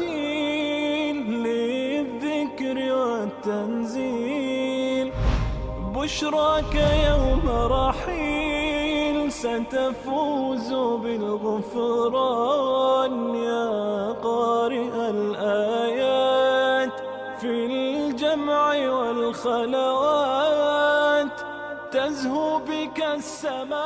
الترتيل للذكر والتنزيل. بشراك يوم رحيل ستفوز بالغفران يا قارئ الآيات. في الجمع والخلوات تزهو بك السماوات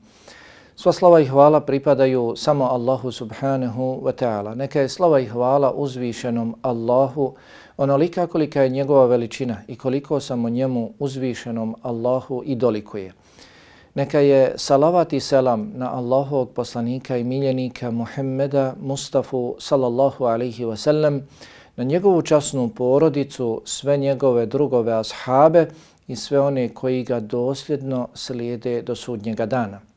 Sva slava i hvala pripadaju samo Allahu subhanahu wa ta'ala. Neka je slava i hvala uzvišenom Allahu onolika kolika je njegova veličina i koliko samo njemu uzvišenom Allahu i dolikuje. Neka je salavat i selam na Allahovog poslanika i miljenika Muhammeda Mustafa sallallahu alaihi wa sallam, na njegovu časnu porodicu, sve njegove drugove ashabe i sve one koji ga dosljedno slijede do sudnjega dana.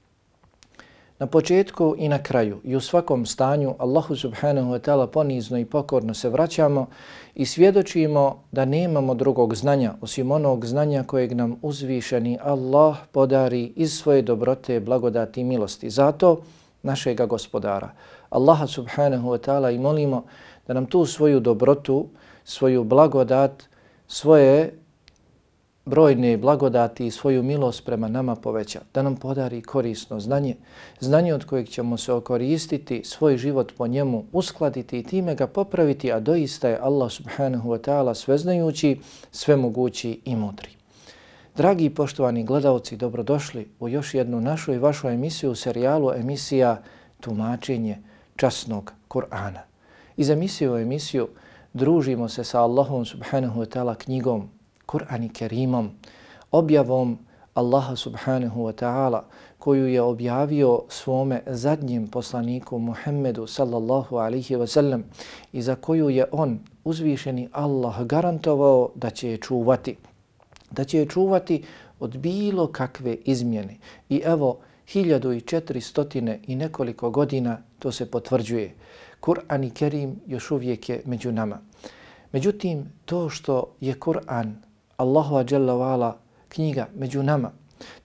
Na početku i na kraju i u svakom stanju Allahu subhanahu wa ta'ala ponizno i pokorno se vraćamo i svjedočimo da nemamo drugog znanja osim onog znanja kojeg nam uzvišeni Allah podari iz svoje dobrote, blagodati i milosti. Zato našega gospodara, Allaha subhanahu wa ta'ala i molimo da nam tu svoju dobrotu, svoju blagodat, svoje brojne blagodati i svoju milost prema nama poveća, da nam podari korisno znanje, znanje od kojeg ćemo se okoristiti, svoj život po njemu uskladiti i time ga popraviti, a doista je Allah subhanahu wa ta'ala sveznajući, svemogući i mudri. Dragi i poštovani gledalci, dobrodošli u još jednu našu i vašu emisiju u serijalu emisija Tumačenje časnog Kur'ana. Iz emisije u emisiju družimo se sa Allahom subhanahu wa ta'ala knjigom Kur'an i Kerimom, objavom Allaha subhanahu wa ta'ala koju je objavio svome zadnjem poslaniku Muhammedu sallallahu alaihi wa sallam i za koju je on uzvišeni Allah garantovao da će je čuvati. Da će je čuvati od bilo kakve izmjene. I evo, 1400 i nekoliko godina to se potvrđuje. Kur'an i Kerim još uvijek je među nama. Međutim, to što je Kur'an Allahova dželle knjiga među nama.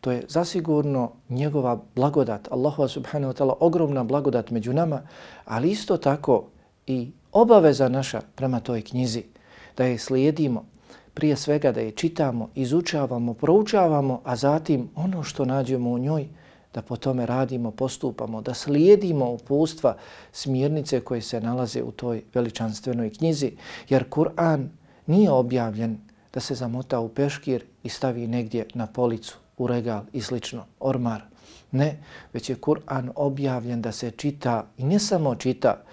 To je zasigurno njegova blagodat, Allahova subhanahu wa ta'ala ogromna blagodat među nama, ali isto tako i obaveza naša prema toj knjizi, da je slijedimo, prije svega da je čitamo, izučavamo, proučavamo, a zatim ono što nađemo u njoj, da po tome radimo, postupamo, da slijedimo upustva, smjernice koje se nalaze u toj veličanstvenoj knjizi, jer Kur'an nije objavljen da se zamota u peškir i stavi negdje na policu, u regal i slično, ormar. Ne, već je Kur'an objavljen da se čita i ne samo čita,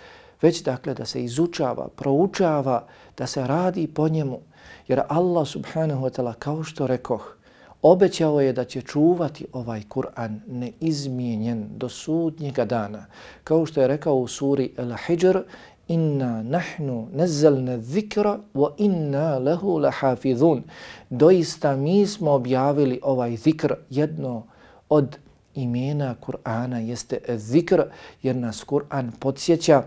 već dakle da se izučava, proučava, da se radi po njemu. Jer Allah subhanahu wa ta'ala, kao što rekoh, obećao je da će čuvati ovaj Kur'an neizmijenjen do sudnjega dana. Kao što je rekao u suri Al-Hijr, inna nahnu nazzalna dhikra wa inna lahu lahafizun. Doista mi smo objavili ovaj zikr, jedno od imena Kur'ana jeste zikr, jer nas Kur'an podsjeća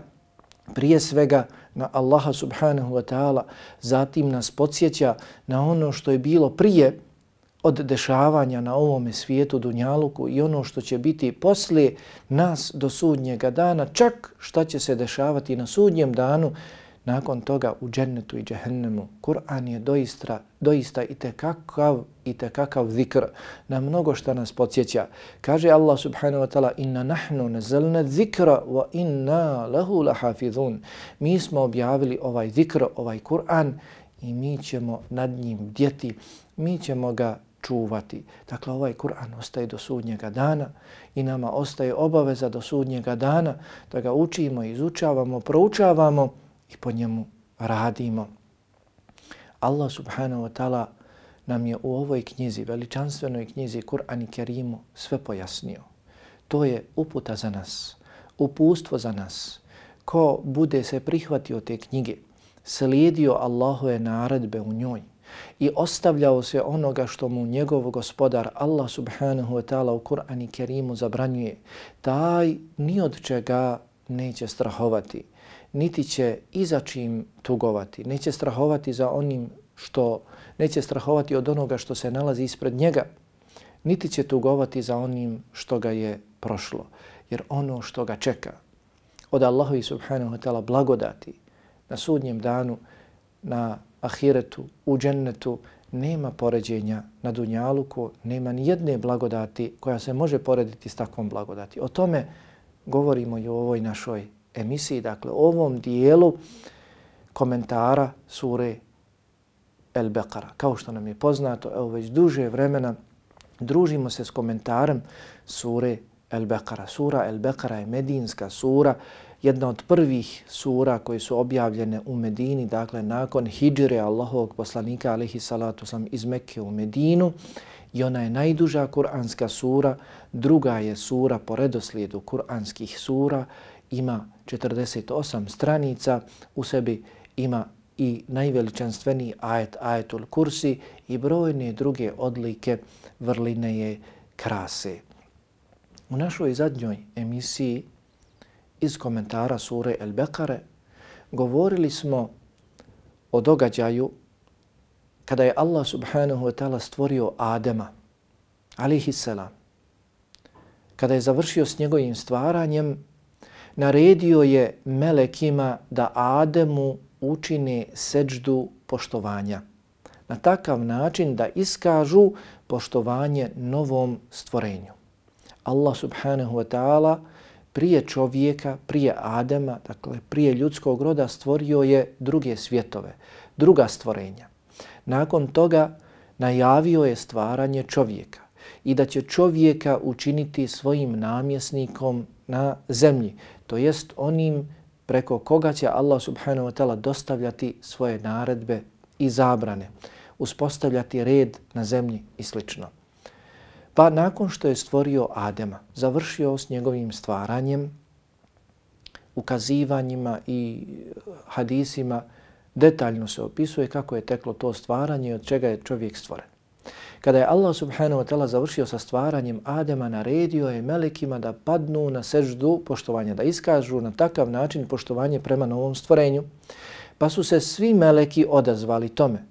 prije svega na Allaha subhanahu wa ta'ala, zatim nas podsjeća na ono što je bilo prije, od dešavanja na ovome svijetu Dunjaluku i ono što će biti poslije nas do sudnjega dana, čak šta će se dešavati na sudnjem danu, nakon toga u džennetu i džehennemu. Kur'an je doista, doista i tekakav, i tekakav zikr na mnogo šta nas podsjeća. Kaže Allah subhanahu wa ta'ala inna nahnu nazalna zikra wa inna lahu lahafizun. Mi smo objavili ovaj zikr, ovaj Kur'an i mi ćemo nad njim djeti, mi ćemo ga čuvati. Dakle, ovaj Kur'an ostaje do sudnjega dana i nama ostaje obaveza do sudnjega dana da ga učimo, izučavamo, proučavamo i po njemu radimo. Allah subhanahu wa ta'ala nam je u ovoj knjizi, veličanstvenoj knjizi Kur'an i Kerimu sve pojasnio. To je uputa za nas, upustvo za nas. Ko bude se prihvatio te knjige, slijedio Allahove naredbe u njoj i ostavljao se onoga što mu njegov gospodar Allah subhanahu wa ta'ala u Kur'an i Kerimu zabranjuje, taj ni od čega neće strahovati niti će iza čim tugovati, neće strahovati za onim što, neće strahovati od onoga što se nalazi ispred njega, niti će tugovati za onim što ga je prošlo. Jer ono što ga čeka od Allahovi subhanahu wa ta'ala blagodati na sudnjem danu, na ahiretu, u džennetu, nema poređenja na dunjaluku, nema ni jedne blagodati koja se može porediti s takvom blagodati. O tome govorimo i u ovoj našoj emisiji, dakle ovom dijelu komentara sure El Bekara. Kao što nam je poznato, evo već duže vremena družimo se s komentarem sure El Bekara. Sura El Bekara je medinska sura, jedna od prvih sura koje su objavljene u Medini, dakle nakon hijđire Allahovog poslanika alihi salatu sam iz Mekke u Medinu. I ona je najduža kuranska sura, druga je sura po redoslijedu kuranskih sura, ima 48 stranica, u sebi ima i najveličanstveniji ajet, ajetul kursi i brojne druge odlike vrline je krase. U našoj zadnjoj emisiji iz komentara sure El Bekare govorili smo o događaju kada je Allah subhanahu wa ta'ala stvorio Adema, alihi salam. Kada je završio s njegovim stvaranjem, naredio je melekima da Ademu učine seđdu poštovanja. Na takav način da iskažu poštovanje novom stvorenju. Allah subhanahu wa ta'ala prije čovjeka, prije Adema, dakle prije ljudskog roda stvorio je druge svjetove, druga stvorenja. Nakon toga najavio je stvaranje čovjeka i da će čovjeka učiniti svojim namjesnikom na zemlji, to jest onim preko koga će Allah subhanahu wa ta'ala dostavljati svoje naredbe i zabrane, uspostavljati red na zemlji i slično. Pa nakon što je stvorio Adema, završio s njegovim stvaranjem, ukazivanjima i eh, hadisima, detaljno se opisuje kako je teklo to stvaranje i od čega je čovjek stvoren. Kada je Allah subhanahu wa ta'ala završio sa stvaranjem Adema, naredio je melekima da padnu na seždu poštovanja, da iskažu na takav način poštovanje prema novom stvorenju. Pa su se svi meleki odazvali tome.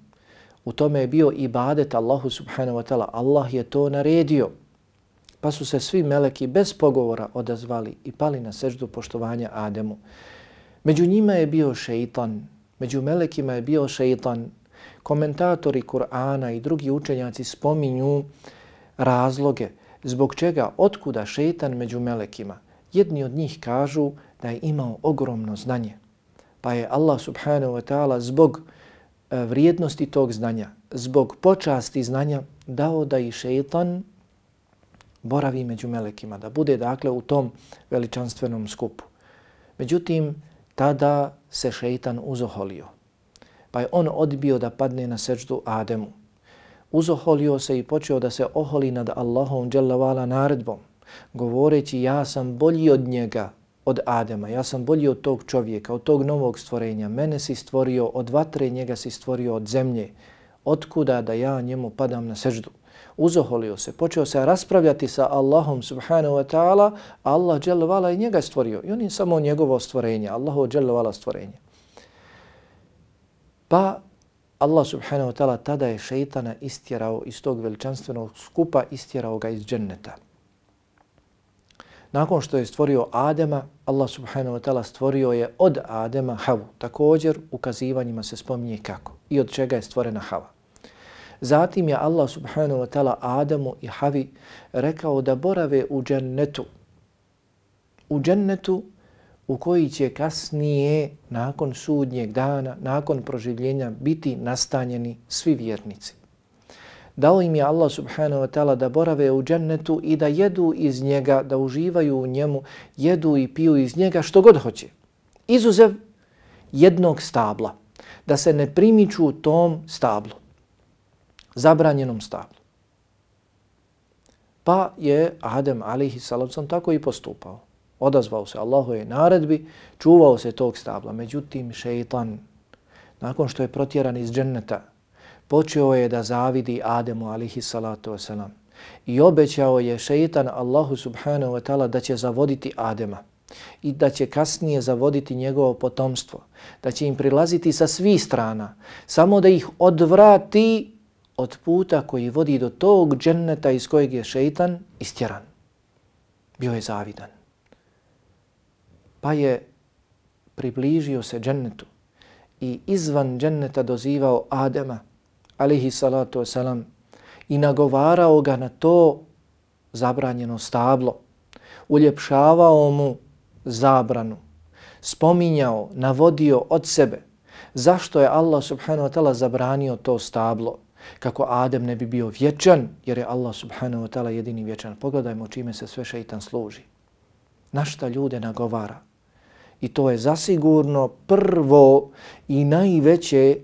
U tome je bio ibadet Allahu subhanahu wa ta'ala. Allah je to naredio. Pa su se svi meleki bez pogovora odazvali i pali na seždu poštovanja Ademu. Među njima je bio šeitan, među melekima je bio šeitan, komentatori Kur'ana i drugi učenjaci spominju razloge zbog čega, otkuda šeitan među melekima. Jedni od njih kažu da je imao ogromno znanje. Pa je Allah subhanahu wa ta'ala zbog E, vrijednosti tog znanja, zbog počasti znanja, dao da i šeitan boravi među melekima, da bude dakle u tom veličanstvenom skupu. Međutim, tada se šeitan uzoholio pa je on odbio da padne na seždu Ademu. Uzoholio se i počeo da se oholi nad Allahom dželavala naredbom, govoreći ja sam bolji od njega, od Adema, ja sam bolji od tog čovjeka, od tog novog stvorenja. Mene si stvorio od vatre, njega si stvorio od zemlje. Otkuda da ja njemu padam na seždu? Uzoholio se, počeo se raspravljati sa Allahom subhanahu wa ta'ala, Allah dželavala i njega stvorio. I on je samo njegovo stvorenje, Allahu dželavala stvorenje. Pa Allah subhanahu wa ta'ala tada je šeitana istjerao iz tog veličanstvenog skupa, istjerao ga iz dženneta. Nakon što je stvorio Adema, Allah subhanahu wa ta'ala stvorio je od Adema Havu. Također ukazivanjima se spominje kako i od čega je stvorena Hava. Zatim je Allah subhanahu wa ta'ala Adamu i Havi rekao da borave u džennetu. U džennetu u koji će kasnije, nakon sudnjeg dana, nakon proživljenja, biti nastanjeni svi vjernici. Dao im je Allah subhanahu wa ta'ala da borave u džennetu i da jedu iz njega, da uživaju u njemu, jedu i piju iz njega što god hoće. Izuzev jednog stabla, da se ne primiču u tom stablu, zabranjenom stablu. Pa je Adem alihi salavcom tako i postupao. Odazvao se Allahove naredbi, čuvao se tog stabla. Međutim, šeitan, nakon što je protjeran iz dženneta, počeo je da zavidi Ademu alihi salatu wasalam. I obećao je šeitan Allahu subhanahu wa ta'ala da će zavoditi Adema i da će kasnije zavoditi njegovo potomstvo, da će im prilaziti sa svih strana, samo da ih odvrati od puta koji vodi do tog dženneta iz kojeg je šeitan istjeran. Bio je zavidan. Pa je približio se džennetu i izvan dženneta dozivao Adema, alihi salatu wasalam, i nagovarao ga na to zabranjeno stablo. Uljepšavao mu zabranu. Spominjao, navodio od sebe zašto je Allah subhanahu wa ta'ala zabranio to stablo kako Adem ne bi bio vječan, jer je Allah subhanahu wa ta'ala jedini vječan. Pogledajmo čime se sve šeitan služi. Našta ljude nagovara. I to je zasigurno prvo i najveće,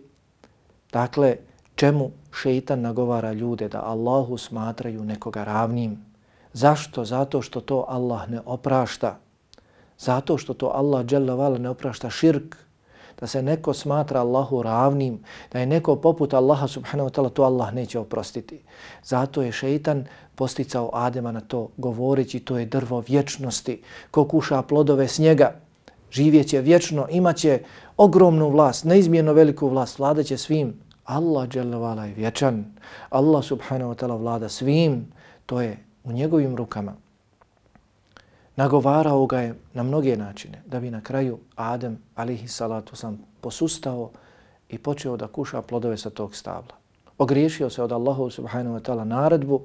dakle, čemu šeitan nagovara ljude da Allahu smatraju nekoga ravnim. Zašto? Zato što to Allah ne oprašta. Zato što to Allah ne oprašta širk, da se neko smatra Allahu ravnim, da je neko poput Allaha subhanahu wa ta'ala, to Allah neće oprostiti. Zato je šeitan posticao Adema na to, govoreći to je drvo vječnosti. Ko kuša plodove s živjeće vječno, imaće ogromnu vlast, neizmjerno veliku vlast, vladaće svim. Allah je vječan. Allah subhanahu wa ta'ala vlada svim. To je u njegovim rukama nagovarao ga je na mnoge načine da bi na kraju Adem alihi salatu sam posustao i počeo da kuša plodove sa tog stabla. Ogriješio se od Allaha subhanahu wa ta'ala naredbu,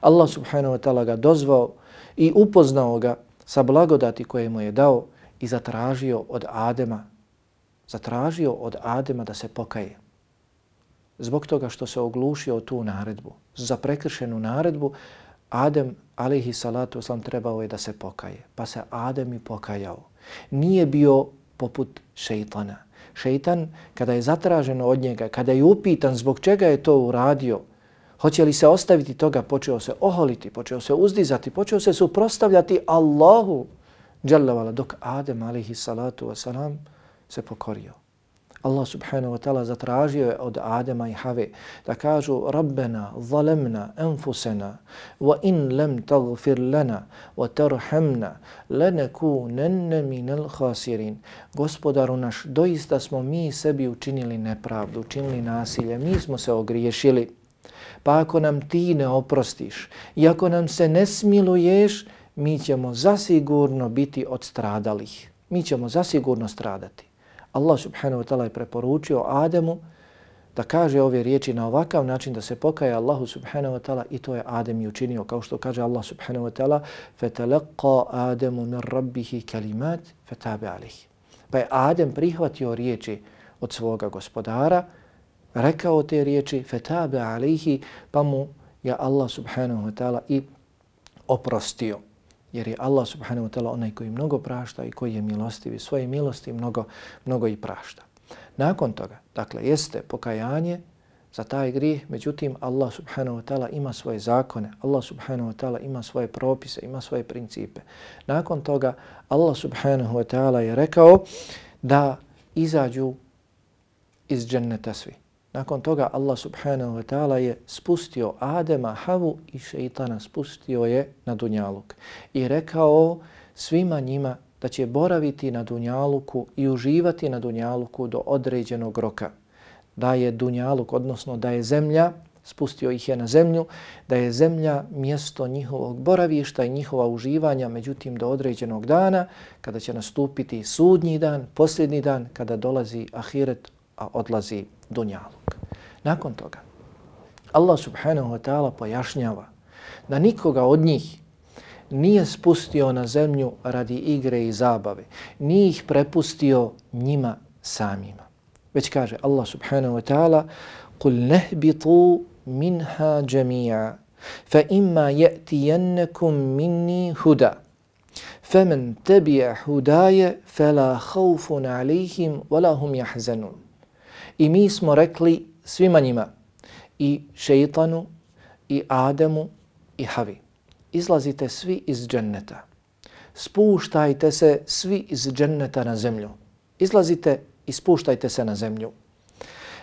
Allah subhanahu wa ta'ala ga dozvao i upoznao ga sa blagodati koje mu je dao i zatražio od Adema, zatražio od Adema da se pokaje. Zbog toga što se oglušio tu naredbu, za prekršenu naredbu, Adem alihi salatu oslam trebao je da se pokaje. Pa se Adem i pokajao. Nije bio poput šeitana. Šeitan, kada je zatraženo od njega, kada je upitan zbog čega je to uradio, hoće li se ostaviti toga, počeo se oholiti, počeo se uzdizati, počeo se suprostavljati Allahu, dok Adem alihi salatu wasalam se pokorio. Allah subhanahu wa ta'ala zatražio je od Adema i Have da kažu Rabbena zalemna enfusena wa in lem tagfir lana wa tarhamna leneku nenne minel khasirin. Gospodaru naš, doista smo mi sebi učinili nepravdu, učinili nasilje, mi smo se ogriješili. Pa ako nam ti ne oprostiš i ako nam se ne smiluješ, mi ćemo zasigurno biti od stradalih. Mi ćemo zasigurno stradati. Allah subhanahu wa ta'ala je preporučio Ademu da kaže ove riječi na ovakav način da se pokaje Allahu subhanahu wa ta'ala i to je Adem i učinio kao što kaže Allah subhanahu wa ta'ala فَتَلَقَّ آدَمُ مِنْ رَبِّهِ كَلِمَاتِ فَتَابِ عَلِهِ Pa je Adem prihvatio riječi od svoga gospodara, rekao te riječi فَتَابِ عَلِهِ pa mu je Allah subhanahu wa ta'ala i oprostio jer je Allah subhanahu wa ta'ala onaj koji mnogo prašta i koji je milostiv i svoje milosti mnogo, mnogo i prašta. Nakon toga, dakle, jeste pokajanje za taj grijeh, međutim, Allah subhanahu wa ta'ala ima svoje zakone, Allah subhanahu wa ta'ala ima svoje propise, ima svoje principe. Nakon toga, Allah subhanahu wa ta'ala je rekao da izađu iz dženneta svi. Nakon toga Allah subhanahu wa ta'ala je spustio Adema, Havu i šeitana, spustio je na Dunjaluk i rekao svima njima da će boraviti na Dunjaluku i uživati na Dunjaluku do određenog roka. Da je Dunjaluk, odnosno da je zemlja spustio ih je na zemlju, da je zemlja mjesto njihovog boravišta i njihova uživanja, međutim do određenog dana, kada će nastupiti sudnji dan, posljednji dan, kada dolazi ahiret, a odlazi dunjaluk. Nakon toga, Allah subhanahu wa ta'ala pojašnjava da nikoga od njih nije spustio na zemlju radi igre i zabave, nije ih prepustio njima samima. Već kaže Allah subhanahu wa ta'ala قُلْ نَهْبِطُوا مِنْهَا جَمِيعًا فَإِمَّا يَأْتِيَنَّكُمْ مِنِّي هُدَى فَمَنْ تَبِعَ هُدَايَ فَلَا خَوْفٌ عَلَيْهِمْ وَلَا هُمْ يَحْزَنُونَ I mi smo rekli svima njima, i šeitanu, i Ademu, i Havi. Izlazite svi iz dženneta. Spuštajte se svi iz dženneta na zemlju. Izlazite i spuštajte se na zemlju.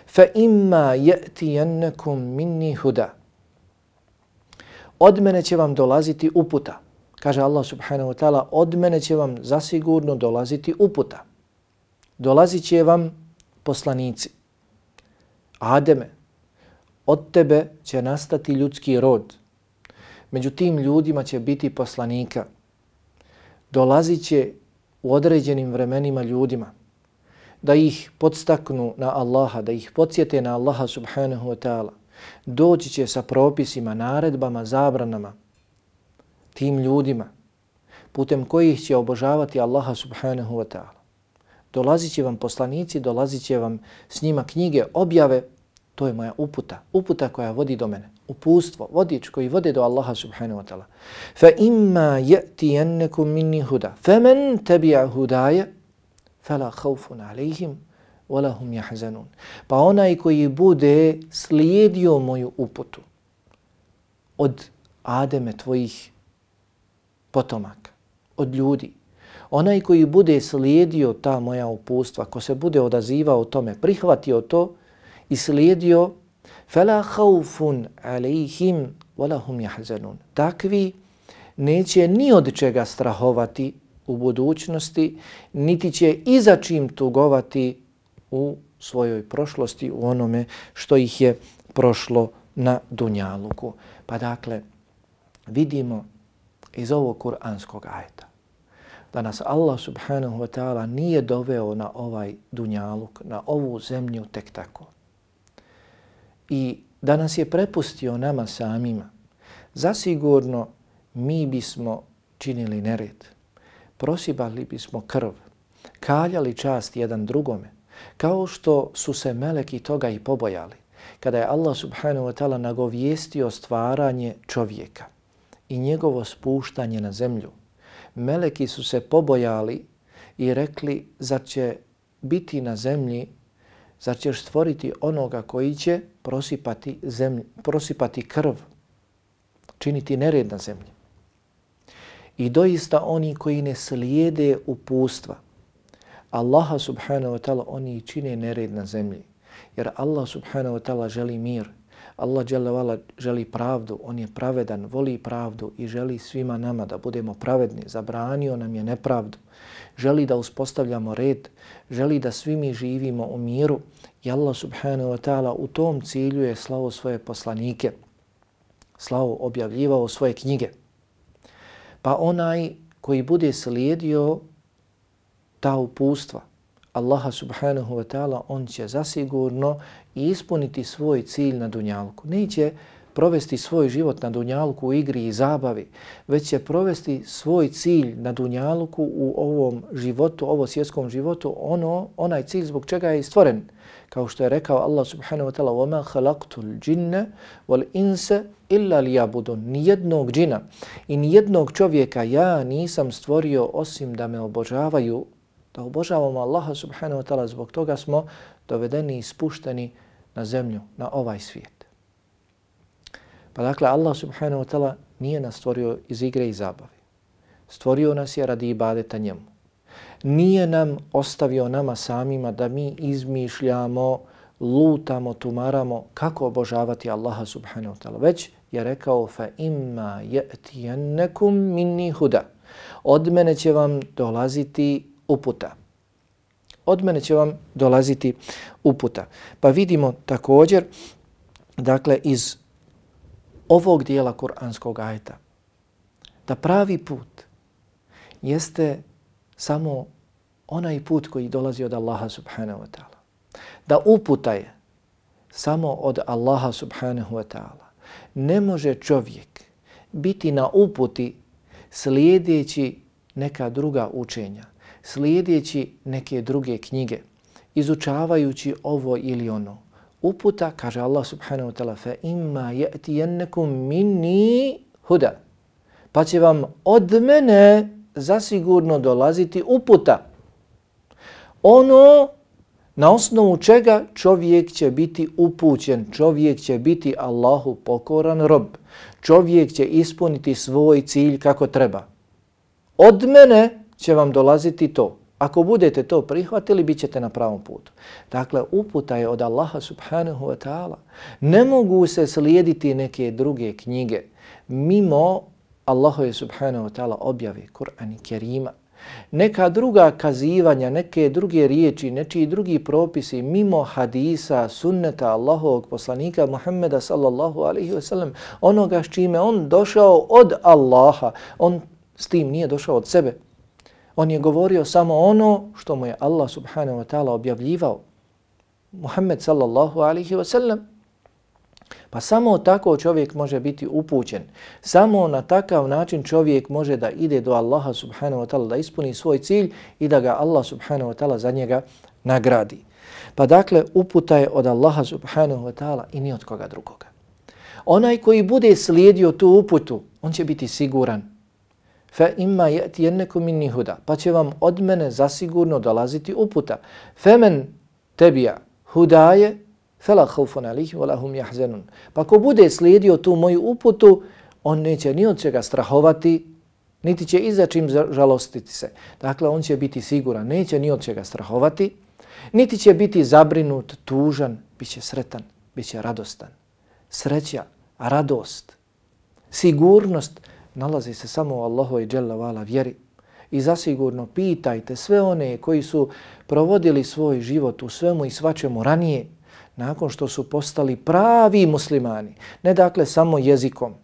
Fa imma ya'tiyannakum minni huda. Od mene će vam dolaziti uputa. Kaže Allah subhanahu wa ta'ala, od mene će vam zasigurno dolaziti uputa. Dolazit će vam poslanici. Ademe, od tebe će nastati ljudski rod. Među tim ljudima će biti poslanika. Dolazit će u određenim vremenima ljudima da ih podstaknu na Allaha, da ih podsjete na Allaha subhanahu wa ta'ala. Doći će sa propisima, naredbama, zabranama tim ljudima putem kojih će obožavati Allaha subhanahu wa ta'ala. Dolazit će vam poslanici, dolazit će vam s njima knjige, objave, to je moja uputa, uputa koja vodi do mene, upustvo, vodič koji vode do Allaha subhanahu wa ta'ala. Fa imma ya'tiyannakum minni huda, faman tabi'a hudaya fala khawfun alayhim wala hum yahzanun. Pa onaj koji bude slijedio moju uputu od Ademe tvojih potomaka, od ljudi, onaj koji bude slijedio ta moja upustva, ko se bude odazivao tome, prihvatio to i slijedio fala khawfun alayhim walahum yahzanun. Takvi neće ni od čega strahovati u budućnosti, niti će iza čim tugovati u svojoj prošlosti, u onome što ih je prošlo na Dunjaluku. Pa dakle, vidimo iz ovog kuranskog ajeta da nas Allah subhanahu wa ta'ala nije doveo na ovaj Dunjaluk, na ovu zemlju tek tako. I da nas je prepustio nama samima, zasigurno mi bismo činili nered prosibali bismo krv, kaljali čast jedan drugome, kao što su se meleki toga i pobojali. Kada je Allah subhanahu wa ta'ala nagovijestio stvaranje čovjeka i njegovo spuštanje na zemlju, meleki su se pobojali i rekli za će biti na zemlji, za ćeš stvoriti onoga koji će prosipati, zemlj, prosipati krv, činiti nered na zemlji. I doista oni koji ne slijede upustva, Allaha subhanahu wa ta'ala oni čine nered na zemlji. Jer Allah subhanahu wa ta'ala želi mir. Allah želi pravdu, on je pravedan, voli pravdu i želi svima nama da budemo pravedni. Zabranio nam je nepravdu. Želi da uspostavljamo red, želi da svi mi živimo u miru. I Allah subhanahu wa ta'ala u tom cilju je slavo svoje poslanike, slavo objavljivao svoje knjige. Pa onaj koji bude slijedio ta upustva Allaha subhanahu wa ta'ala, on će zasigurno ispuniti svoj cilj na dunjalku. Neće provesti svoj život na dunjalku u igri i zabavi, već će provesti svoj cilj na dunjalku u ovom životu, ovo svjetskom životu, ono, onaj cilj zbog čega je stvoren. Kao što je rekao Allah subhanahu wa ta'ala وَمَا خَلَقْتُ الْجِنَّ وَالْإِنسَ إِلَّا لِيَابُدُونَ Nijednog džina i nijednog čovjeka ja nisam stvorio osim da me obožavaju, da obožavamo Allaha subhanahu wa ta'ala, zbog toga smo dovedeni i spušteni na zemlju, na ovaj svijet. Pa dakle, Allah subhanahu wa ta'ala nije nas stvorio iz igre i zabave. Stvorio nas je radi ibadeta njemu nije nam ostavio nama samima da mi izmišljamo, lutamo, tumaramo kako obožavati Allaha subhanahu wa ta'ala. Već je rekao fa imma ya'tiyannakum minni huda. Od mene će vam dolaziti uputa. Od mene će vam dolaziti uputa. Pa vidimo također dakle, iz ovog dijela kuranskog ajta, da pravi put jeste samo onaj put koji dolazi od Allaha subhanahu wa ta'ala. Da uputa je samo od Allaha subhanahu wa ta'ala. Ne može čovjek biti na uputi slijedeći neka druga učenja, slijedeći neke druge knjige, izučavajući ovo ili ono. Uputa, kaže Allah subhanahu wa ta'ala, fa imma ya'tiyannakum minni huda. Pa će vam od mene zasigurno dolaziti uputa. Ono na osnovu čega čovjek će biti upućen, čovjek će biti Allahu pokoran rob, čovjek će ispuniti svoj cilj kako treba. Od mene će vam dolaziti to. Ako budete to prihvatili, bit ćete na pravom putu. Dakle, uputa je od Allaha subhanahu wa ta'ala. Ne mogu se slijediti neke druge knjige mimo Allaha subhanahu wa ta'ala objave Kur'an i Kerima. Neka druga kazivanja, neke druge riječi, nečiji drugi propisi mimo hadisa, sunneta Allahovog poslanika Muhammeda sallallahu alaihi wa sallam, onoga s čime on došao od Allaha, on s tim nije došao od sebe. On je govorio samo ono što mu je Allah subhanahu wa ta'ala objavljivao. Muhammed sallallahu alaihi wa sallam. Pa samo tako čovjek može biti upućen. Samo na takav način čovjek može da ide do Allaha subhanahu wa ta'ala, da ispuni svoj cilj i da ga Allah subhanahu wa ta'ala za njega nagradi. Pa dakle, uputa je od Allaha subhanahu wa ta'ala i ni od koga drugoga. Onaj koji bude slijedio tu uputu, on će biti siguran. Fa imma yatiyannakum minni huda. Pa će vam od mene zasigurno dolaziti uputa. Femen tebija hudaje fela khawfun alayhim wa lahum yahzanun. Pa ko bude slijedio tu moju uputu, on neće ni od čega strahovati, niti će iza čim žalostiti se. Dakle, on će biti siguran, neće ni od čega strahovati, niti će biti zabrinut, tužan, bit će sretan, bit će radostan. Sreća, radost, sigurnost nalazi se samo u Allahu i vala vjeri. I zasigurno pitajte sve one koji su provodili svoj život u svemu i svačemu ranije, nakon što su postali pravi muslimani, ne dakle samo jezikom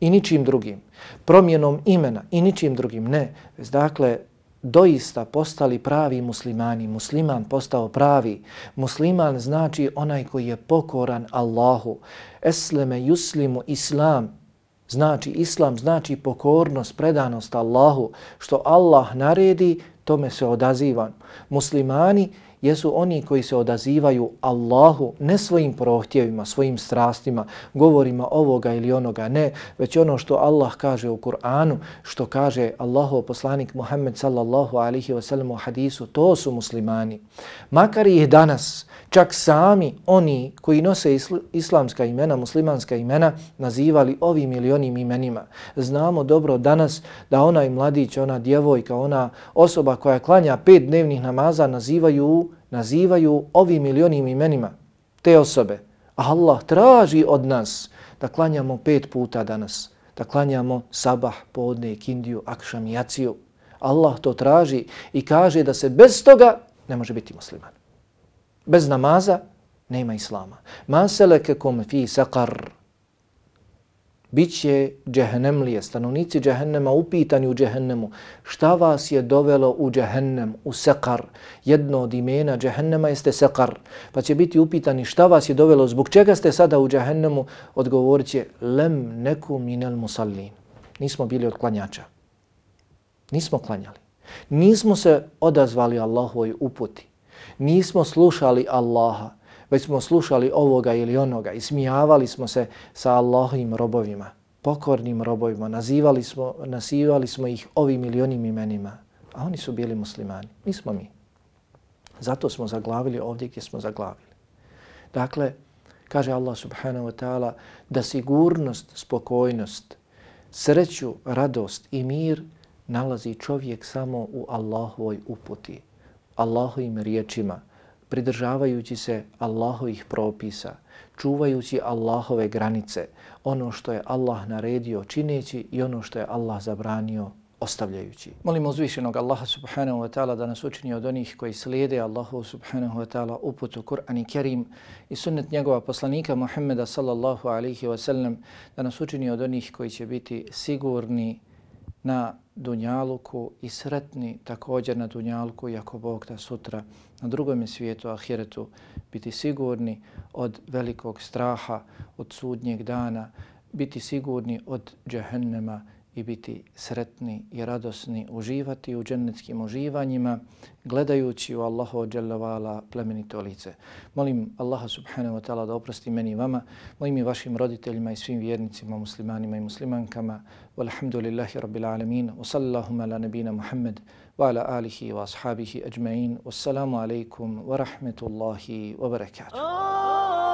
i ničim drugim, promjenom imena i ničim drugim, ne, već dakle doista postali pravi muslimani, musliman postao pravi, musliman znači onaj koji je pokoran Allahu, esleme yuslimu islam, znači islam, znači pokornost, predanost Allahu, što Allah naredi, tome se odazivan. Muslimani jesu oni koji se odazivaju Allahu ne svojim prohtjevima, svojim strastima, govorima ovoga ili onoga, ne, već ono što Allah kaže u Kur'anu, što kaže Allahov poslanik Muhammed sallallahu alihi wasallam u hadisu, to su muslimani. Makar ih danas, čak sami oni koji nose islamska imena, muslimanska imena, nazivali ovim ili onim imenima. Znamo dobro danas da onaj mladić, ona djevojka, ona osoba koja klanja pet dnevnih namaza nazivaju, nazivaju ovim ili onim imenima te osobe. A Allah traži od nas da klanjamo pet puta danas, da klanjamo sabah, podne, kindiju, akšam, jaciju. Allah to traži i kaže da se bez toga ne može biti musliman. Bez namaza nema islama. Ma selekekum fi saqar. Biće džehennemlije, stanovnici džehennema upitani u džehennemu. Šta vas je dovelo u džehennem, u sekar? Jedno od imena džehennema jeste sekar. Pa će biti upitani šta vas je dovelo, zbog čega ste sada u džehennemu? Odgovorit će lem neku minel musallin. Nismo bili od klanjača. Nismo klanjali. Nismo se odazvali Allahovoj uputi nismo slušali Allaha, već smo slušali ovoga ili onoga i smijavali smo se sa Allahovim robovima, pokornim robovima, nazivali smo, nasivali smo ih ovim ili onim imenima, a oni su bili muslimani, nismo mi. Zato smo zaglavili ovdje gdje smo zaglavili. Dakle, kaže Allah subhanahu wa ta'ala da sigurnost, spokojnost, sreću, radost i mir nalazi čovjek samo u Allahovoj uputi. Allahovim riječima, pridržavajući se Allahovih propisa, čuvajući Allahove granice, ono što je Allah naredio čineći i ono što je Allah zabranio ostavljajući. Molimo uzvišenog Allaha subhanahu wa ta'ala da nas učini od onih koji slijede Allahu subhanahu wa ta'ala uputu Kur'an i Kerim i sunnet njegova poslanika Muhammeda sallallahu alaihi wa sallam da nas učini od onih koji će biti sigurni na dunjaluku i sretni također na dunjaluku, ako Bog da sutra na drugom svijetu, ahiretu, biti sigurni od velikog straha, od sudnjeg dana, biti sigurni od džehennema i biti sretni i radosni, uživati u džennetskim uživanjima, gledajući u Allahu dželjavala plemenito lice. Molim Allaha subhanahu wa ta'ala da oprosti meni i vama, mojim i vašim roditeljima i svim vjernicima, muslimanima i muslimankama. Walhamdulillahi rabbil alamin. Wa sallallahu ala nabina Muhammad wa ala alihi wa ashabihi ajma'in. Wassalamu alaikum wa rahmetullahi wa barakatuh. Oh!